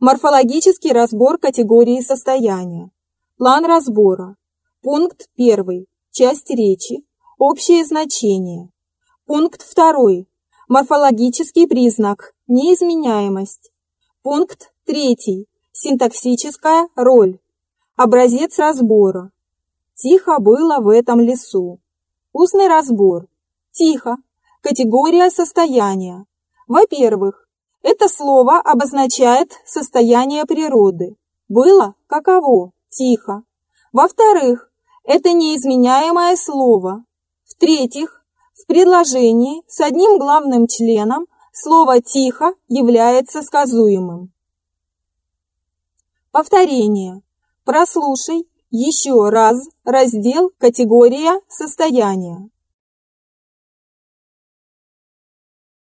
Морфологический разбор категории состояния. План разбора. Пункт 1. Часть речи. Общее значение. Пункт 2. Морфологический признак. Неизменяемость. Пункт 3. Синтаксическая роль. Образец разбора. Тихо было в этом лесу. Устный разбор. Тихо. Категория состояния. Во-первых, это слово обозначает состояние природы. Было каково? Тихо. Во-вторых, это неизменяемое слово. В-третьих, в предложении с одним главным членом слово «тихо» является сказуемым. Повторение. Прослушай еще раз раздел «Категория состояния».